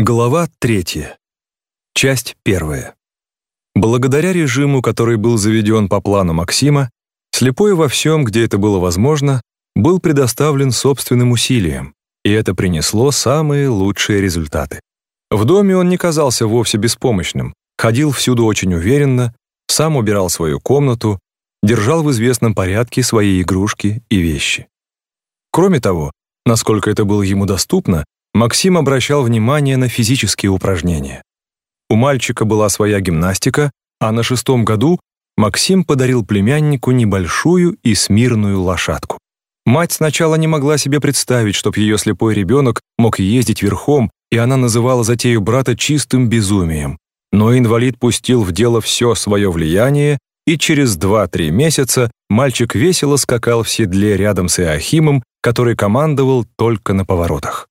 Глава третья. Часть первая. Благодаря режиму, который был заведен по плану Максима, слепой во всем, где это было возможно, был предоставлен собственным усилиям, и это принесло самые лучшие результаты. В доме он не казался вовсе беспомощным, ходил всюду очень уверенно, сам убирал свою комнату, держал в известном порядке свои игрушки и вещи. Кроме того, насколько это было ему доступно, Максим обращал внимание на физические упражнения. У мальчика была своя гимнастика, а на шестом году Максим подарил племяннику небольшую и смирную лошадку. Мать сначала не могла себе представить, чтоб ее слепой ребенок мог ездить верхом, и она называла затею брата чистым безумием. Но инвалид пустил в дело все свое влияние, и через 2-3 месяца мальчик весело скакал в седле рядом с Иохимом, который командовал только на поворотах.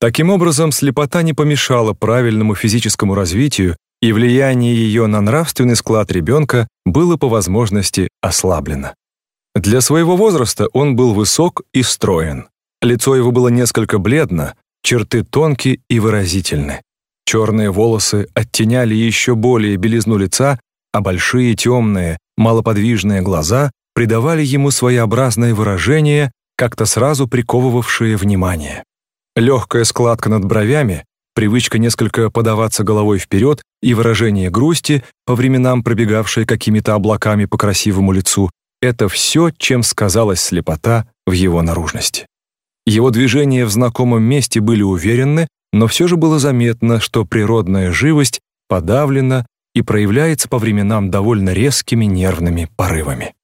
Таким образом, слепота не помешала правильному физическому развитию, и влияние ее на нравственный склад ребенка было по возможности ослаблено. Для своего возраста он был высок и строен. Лицо его было несколько бледно, черты тонкие и выразительны. Черные волосы оттеняли еще более белизну лица, а большие темные, малоподвижные глаза придавали ему своеобразное выражение, как-то сразу приковывавшее внимание. Легкая складка над бровями, привычка несколько подаваться головой вперед и выражение грусти, по временам пробегавшее какими-то облаками по красивому лицу, это все, чем сказалась слепота в его наружности. Его движения в знакомом месте были уверенны, но все же было заметно, что природная живость подавлена и проявляется по временам довольно резкими нервными порывами.